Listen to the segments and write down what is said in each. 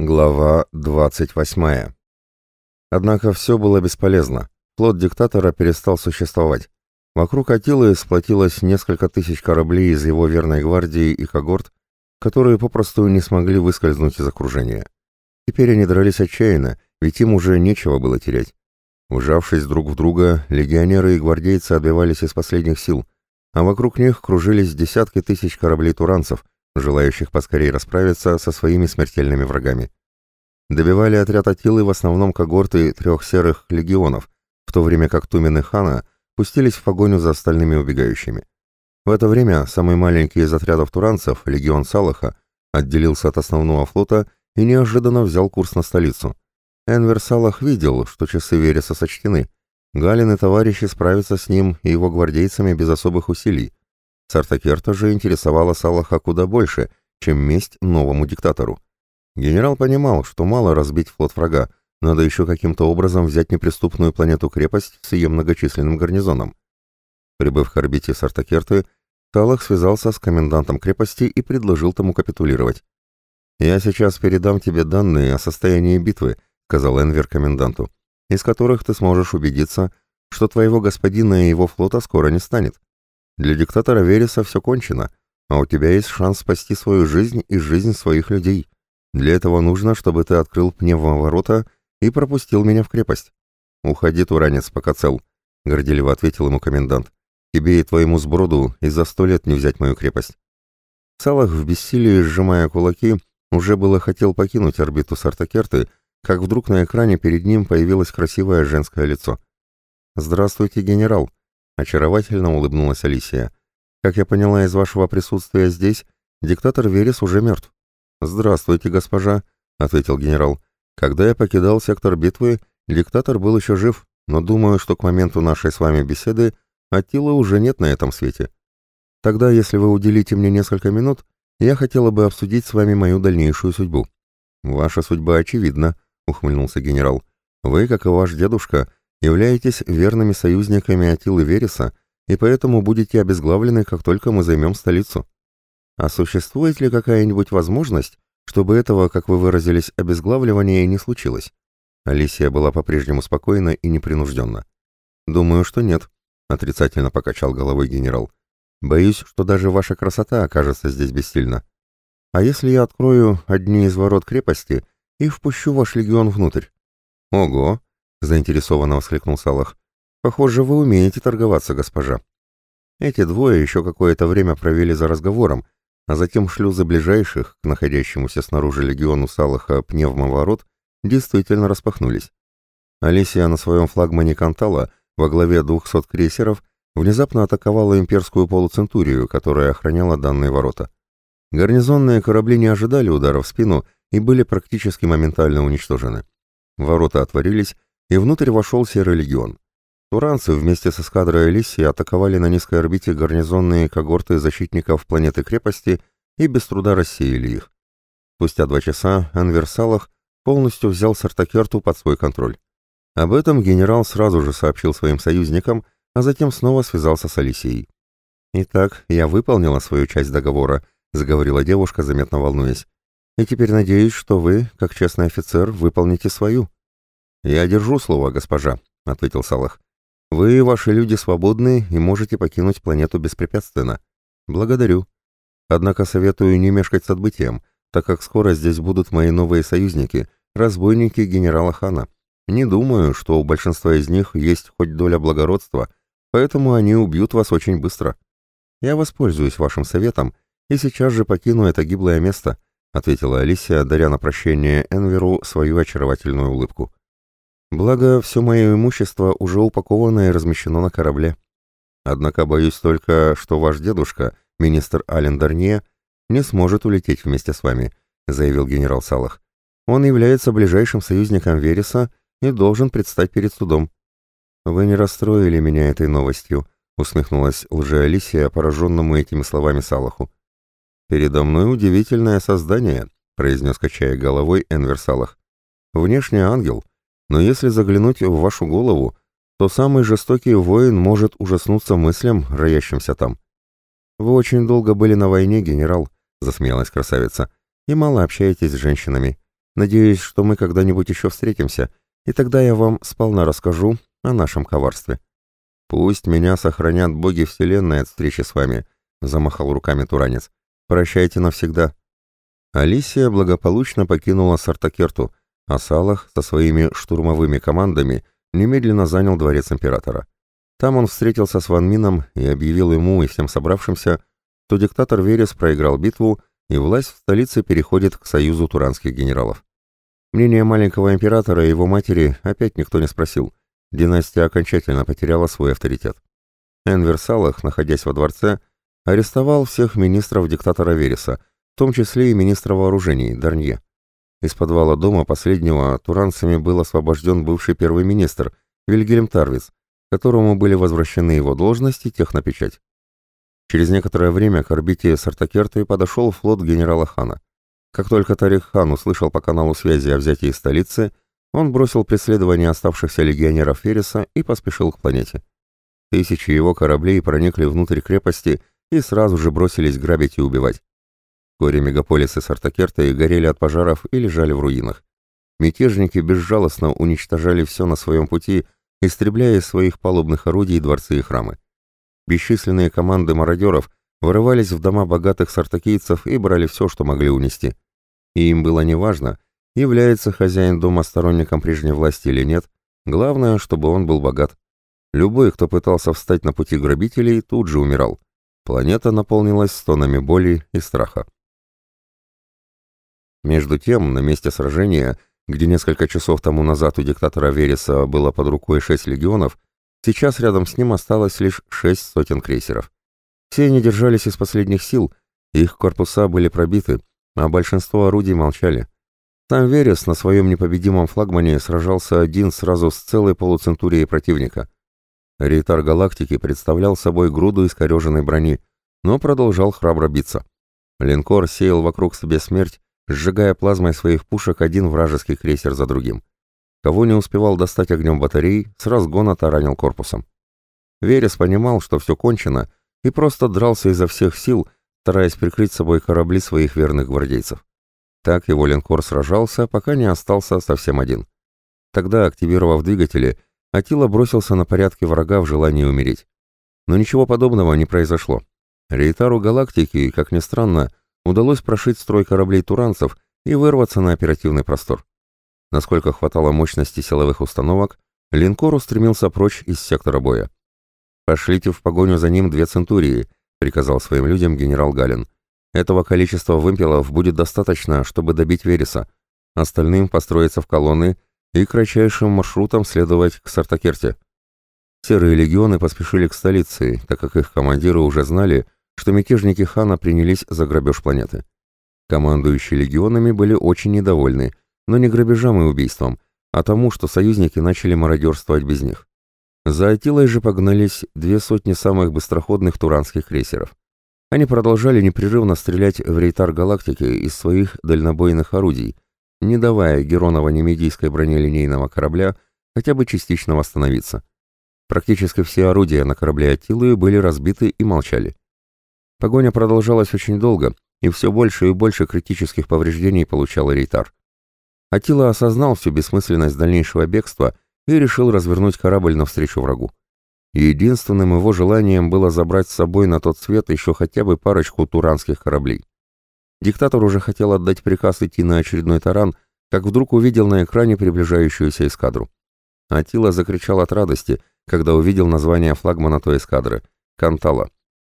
Глава 28. Однако все было бесполезно. Флот диктатора перестал существовать. Вокруг Атилы сплотилось несколько тысяч кораблей из его верной гвардии и когорт, которые попросту не смогли выскользнуть из окружения. Теперь они дрались отчаянно, ведь им уже нечего было терять. Ужавшись друг в друга, легионеры и гвардейцы отбивались из последних сил, а вокруг них кружились десятки тысяч кораблей туранцев — желающих поскорее расправиться со своими смертельными врагами. Добивали отряд Атилы в основном когорты трех серых легионов, в то время как Тумен и Хана пустились в погоню за остальными убегающими. В это время самый маленький из отрядов туранцев, легион Салаха, отделился от основного флота и неожиданно взял курс на столицу. Энвер Салах видел, что часы Вереса сочтены. Галин и товарищи справятся с ним и его гвардейцами без особых усилий, Сартакерта же интересовала Салаха куда больше, чем месть новому диктатору. Генерал понимал, что мало разбить флот врага, надо еще каким-то образом взять неприступную планету-крепость с ее многочисленным гарнизоном. Прибыв к орбите Сартакерты, Салах связался с комендантом крепости и предложил тому капитулировать. «Я сейчас передам тебе данные о состоянии битвы», — сказал Энвер коменданту, «из которых ты сможешь убедиться, что твоего господина и его флота скоро не станет. Для диктатора Вереса все кончено, а у тебя есть шанс спасти свою жизнь и жизнь своих людей. Для этого нужно, чтобы ты открыл пневмоворота и пропустил меня в крепость. Уходи, туранец, пока цел, — горделиво ответил ему комендант. Тебе и твоему сброду и за сто лет не взять мою крепость. Салах в бессилии, сжимая кулаки, уже было хотел покинуть орбиту Сартакерты, как вдруг на экране перед ним появилось красивое женское лицо. «Здравствуйте, генерал», Очаровательно улыбнулась Алисия. «Как я поняла из вашего присутствия здесь, диктатор Верес уже мертв». «Здравствуйте, госпожа», — ответил генерал. «Когда я покидал сектор битвы, диктатор был еще жив, но думаю, что к моменту нашей с вами беседы Аттила уже нет на этом свете. Тогда, если вы уделите мне несколько минут, я хотела бы обсудить с вами мою дальнейшую судьбу». «Ваша судьба очевидна», — ухмыльнулся генерал. «Вы, как и ваш дедушка, являетесь верными союзниками Атилы Вереса и поэтому будете обезглавлены, как только мы займем столицу. А существует ли какая-нибудь возможность, чтобы этого, как вы выразились, обезглавливания не случилось? Алисия была по-прежнему спокойна и непринужденна. «Думаю, что нет», — отрицательно покачал головой генерал. «Боюсь, что даже ваша красота окажется здесь бессильна. А если я открою одни из ворот крепости и впущу ваш легион внутрь?» «Ого!» — заинтересованно воскликнул Салах. «Похоже, вы умеете торговаться, госпожа». Эти двое еще какое-то время провели за разговором, а затем шлюзы ближайших к находящемуся снаружи легиону Салаха пневмоворот действительно распахнулись. Алисия на своем флагмане Кантала во главе двухсот крейсеров внезапно атаковала имперскую полуцентурию, которая охраняла данные ворота. Гарнизонные корабли не ожидали удара в спину и были практически моментально уничтожены. Ворота отворились, и внутрь вошел Серый легион. Туранцы вместе с эскадрой Элисии атаковали на низкой орбите гарнизонные когорты защитников планеты-крепости и без труда рассеяли их. Спустя два часа Анвер Салах полностью взял Сартакерту под свой контроль. Об этом генерал сразу же сообщил своим союзникам, а затем снова связался с Алисией. «Итак, я выполнила свою часть договора», — заговорила девушка, заметно волнуясь. «И теперь надеюсь, что вы, как честный офицер, выполните свою». «Я держу слово, госпожа», — ответил Салах. «Вы и ваши люди свободны и можете покинуть планету беспрепятственно. Благодарю. Однако советую не мешкать с отбытием, так как скоро здесь будут мои новые союзники, разбойники генерала Хана. Не думаю, что у большинства из них есть хоть доля благородства, поэтому они убьют вас очень быстро. Я воспользуюсь вашим советом и сейчас же покину это гиблое место», — ответила Алисия, даря на прощение Энверу свою очаровательную улыбку. Благо, все мое имущество уже упаковано и размещено на корабле. Однако боюсь только, что ваш дедушка, министр Ален Дарнье, не сможет улететь вместе с вами», — заявил генерал Салах. «Он является ближайшим союзником Вереса и должен предстать перед судом». «Вы не расстроили меня этой новостью», — усмехнулась лже-Алисия, пораженному этими словами Салаху. «Передо мной удивительное создание», — произнес, качая головой Энвер Салах. «Внешне ангел, но если заглянуть в вашу голову, то самый жестокий воин может ужаснуться мыслям, роящимся там. «Вы очень долго были на войне, генерал», — засмеялась красавица, — «и мало общаетесь с женщинами. Надеюсь, что мы когда-нибудь еще встретимся, и тогда я вам сполна расскажу о нашем коварстве. Пусть меня сохранят боги Вселенной от встречи с вами, замахал руками Туранец. Прощайте навсегда. Алисия благополучно покинула Сартакерту, а Салах со своими штурмовыми командами немедленно занял дворец императора. Там он встретился с Ван Мином и объявил ему и всем собравшимся, что диктатор Верес проиграл битву и власть в столице переходит к союзу туранских генералов. Мнение маленького императора и его матери опять никто не спросил. Династия окончательно потеряла свой авторитет. Энвер Салах, находясь во дворце, арестовал всех министров диктатора Вереса, в том числе и министра вооружений Дарнье. Из подвала дома последнего туранцами был освобожден бывший первый министр Вильгельм Тарвиц, которому были возвращены его должности и технопечать. Через некоторое время к орбите Сартакерты подошел флот генерала Хана. Как только Тарих Хан услышал по каналу связи о взятии столицы, он бросил преследование оставшихся легионеров Ферриса и поспешил к планете. Тысячи его кораблей проникли внутрь крепости и сразу же бросились грабить и убивать. Вскоре мегаполисы Сартакерты горели от пожаров и лежали в руинах. Мятежники безжалостно уничтожали все на своем пути, истребляя своих палубных орудий дворцы и храмы. Бесчисленные команды мародеров вырывались в дома богатых сартакийцев и брали все, что могли унести. И им было неважно, является хозяин дома сторонником прежней власти или нет, главное, чтобы он был богат. Любой, кто пытался встать на пути грабителей, тут же умирал. Планета наполнилась стонами боли и страха. Между тем, на месте сражения где несколько часов тому назад у диктатора Вереса было под рукой шесть легионов, сейчас рядом с ним осталось лишь шесть сотен крейсеров. Все они держались из последних сил, их корпуса были пробиты, а большинство орудий молчали. Сам Верес на своем непобедимом флагмане сражался один сразу с целой полуцентурией противника. Рейтар галактики представлял собой груду искореженной брони, но продолжал храбро биться. Линкор сеял вокруг себе смерть, сжигая плазмой своих пушек один вражеский крейсер за другим. Кого не успевал достать огнем батарей, с разгона таранил корпусом. Верес понимал, что все кончено, и просто дрался изо всех сил, стараясь прикрыть собой корабли своих верных гвардейцев. Так его линкор сражался, пока не остался совсем один. Тогда, активировав двигатели, Атила бросился на порядки врага в желании умереть. Но ничего подобного не произошло. Рейтару галактики, как ни странно, удалось прошить строй кораблей туранцев и вырваться на оперативный простор. Насколько хватало мощности силовых установок, линкор устремился прочь из сектора боя. «Пошлите в погоню за ним две центурии», — приказал своим людям генерал Галин. «Этого количества вымпелов будет достаточно, чтобы добить Вереса. Остальным построиться в колонны и кратчайшим маршрутом следовать к Сартакерте». Серые легионы поспешили к столице, так как их командиры уже знали, что мятежники хана принялись за грабеж планеты. Командующие легионами были очень недовольны, но не грабежам и убийством, а тому, что союзники начали мародерствовать без них. За Атилой же погнались две сотни самых быстроходных туранских крейсеров. Они продолжали непрерывно стрелять в рейтар галактики из своих дальнобойных орудий, не давая Героново-Немедийской бронелинейного корабля хотя бы частично восстановиться. Практически все орудия на корабле Атилы были разбиты и молчали. Погоня продолжалась очень долго, и все больше и больше критических повреждений получал Рейтар. Атила осознал всю бессмысленность дальнейшего бегства и решил развернуть корабль навстречу врагу. Единственным его желанием было забрать с собой на тот свет еще хотя бы парочку туранских кораблей. Диктатор уже хотел отдать приказ идти на очередной таран, как вдруг увидел на экране приближающуюся эскадру. Атила закричал от радости, когда увидел название флагмана той эскадры — «Кантала».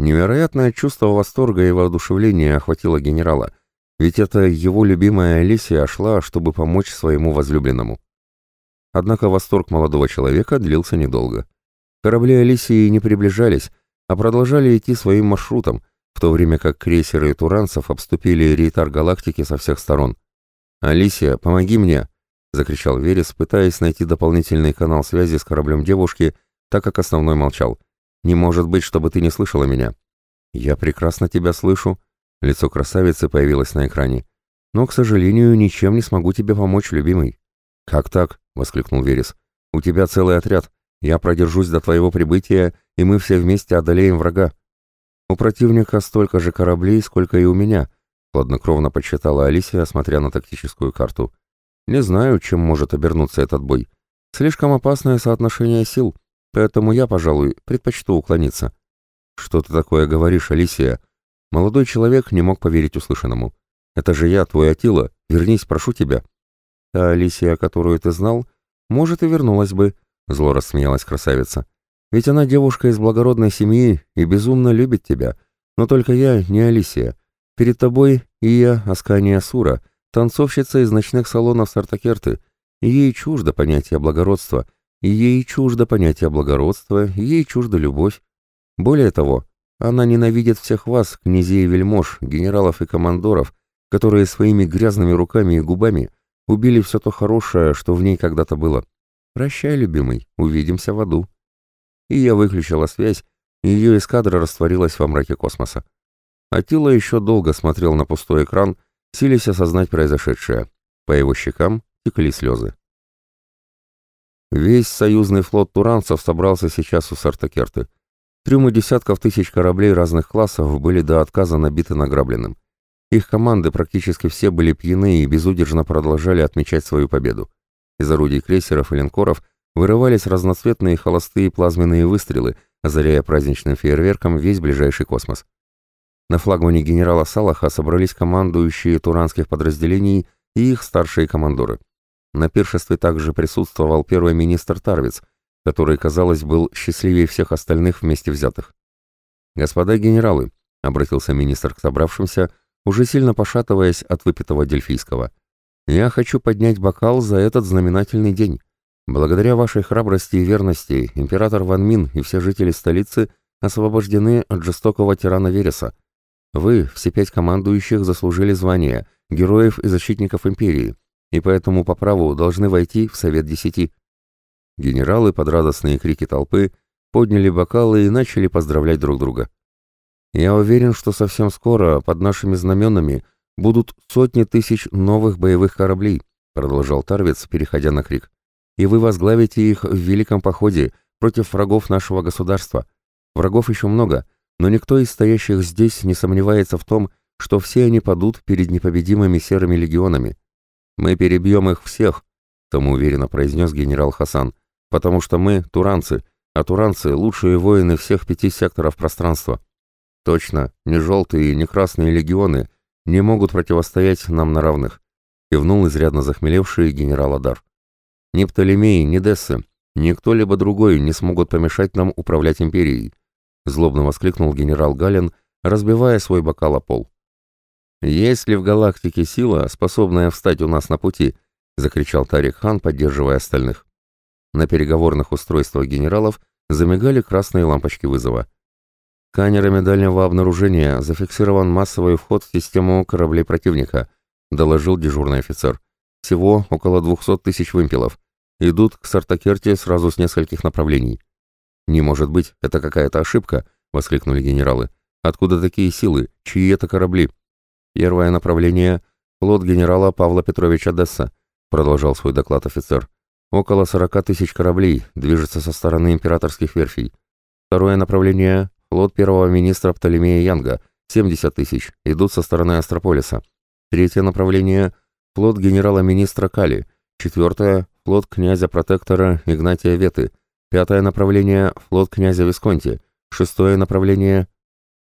Невероятное чувство восторга и воодушевления охватило генерала, ведь это его любимая Алисия шла, чтобы помочь своему возлюбленному. Однако восторг молодого человека длился недолго. Корабли Алисии не приближались, а продолжали идти своим маршрутом, в то время как крейсеры туранцев обступили рейтар галактики со всех сторон. «Алисия, помоги мне!» — закричал Верес, пытаясь найти дополнительный канал связи с кораблем девушки, так как основной молчал. Не может быть, чтобы ты не слышала меня. Я прекрасно тебя слышу. Лицо красавицы появилось на экране. Но, к сожалению, ничем не смогу тебе помочь, любимый. Как так? воскликнул Верес. У тебя целый отряд. Я продержусь до твоего прибытия, и мы все вместе одолеем врага. У противника столько же кораблей, сколько и у меня, — хладнокровно подсчитала Алисия, смотря на тактическую карту. «Не знаю, чем может обернуться этот бой. Слишком опасное соотношение сил, поэтому я, пожалуй, предпочту уклониться». «Что ты такое говоришь, Алисия?» Молодой человек не мог поверить услышанному. «Это же я, твой Атила. Вернись, прошу тебя». «Та Алисия, которую ты знал, может, и вернулась бы», — зло рассмеялась красавица. «Ведь она девушка из благородной семьи и безумно любит тебя. Но только я не Алисия. Перед тобой и я, Аскания Сура, танцовщица из ночных салонов Сартакерты. Ей чуждо понятие благородства, ей чуждо понятие благородства, ей чуждо любовь. Более того, она ненавидит всех вас, князей и вельмож, генералов и командоров, которые своими грязными руками и губами убили все то хорошее, что в ней когда-то было. Прощай, любимый, увидимся в аду. И я выключила связь, и ее эскадра растворилась во мраке космоса. Атила еще долго смотрел на пустой экран, силясь осознать произошедшее. По его щекам текли слезы. Весь союзный флот туранцев собрался сейчас у Сартакерты. Трюмы десятков тысяч кораблей разных классов были до отказа набиты награбленным. Их команды практически все были пьяны и безудержно продолжали отмечать свою победу. Из орудий крейсеров и линкоров вырывались разноцветные холостые плазменные выстрелы, озаряя праздничным фейерверком весь ближайший космос. На флагмане генерала Салаха собрались командующие туранских подразделений и их старшие командоры. На пиршестве также присутствовал первый министр Тарвиц, который, казалось, был счастливее всех остальных вместе взятых. «Господа генералы», — обратился министр к собравшимся, уже сильно пошатываясь от выпитого дельфийского, — «я хочу поднять бокал за этот знаменательный день. Благодаря вашей храбрости и верности император Ван Мин и все жители столицы освобождены от жестокого тирана Вереса, вы, все пять командующих, заслужили звание Героев и Защитников Империи, и поэтому по праву должны войти в Совет Десяти». Генералы под радостные крики толпы подняли бокалы и начали поздравлять друг друга. «Я уверен, что совсем скоро под нашими знаменами будут сотни тысяч новых боевых кораблей», продолжал Тарвиц, переходя на крик. «И вы возглавите их в великом походе против врагов нашего государства. Врагов еще много, но никто из стоящих здесь не сомневается в том, что все они падут перед непобедимыми серыми легионами. Мы перебьем их всех, самоуверенно произнес генерал Хасан, потому что мы туранцы, а туранцы — лучшие воины всех пяти секторов пространства. Точно, ни желтые, ни красные легионы не могут противостоять нам на равных, кивнул изрядно захмелевший генерал Адар. Ни Птолемей, ни Дессы, ни кто-либо другой не смогут помешать нам управлять империей. — злобно воскликнул генерал Галин, разбивая свой бокал о пол. «Есть ли в галактике сила, способная встать у нас на пути?» — закричал Тарик Хан, поддерживая остальных. На переговорных устройствах генералов замигали красные лампочки вызова. «Сканерами дальнего обнаружения зафиксирован массовый вход в систему кораблей противника», — доложил дежурный офицер. «Всего около двухсот тысяч вымпелов. Идут к Сартакерте сразу с нескольких направлений. «Не может быть, это какая-то ошибка!» — воскликнули генералы. «Откуда такие силы? Чьи это корабли?» «Первое направление — флот генерала Павла Петровича Десса», — продолжал свой доклад офицер. «Около сорока тысяч кораблей движется со стороны императорских верфей. Второе направление — флот первого министра Птолемея Янга, 70 тысяч, идут со стороны Астрополиса. Третье направление — флот генерала-министра Кали. Четвертое — флот князя-протектора Игнатия Веты, Пятое направление — флот князя Висконти. Шестое направление...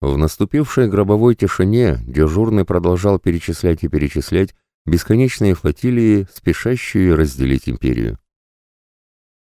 В наступившей гробовой тишине дежурный продолжал перечислять и перечислять бесконечные флотилии, спешащие разделить империю.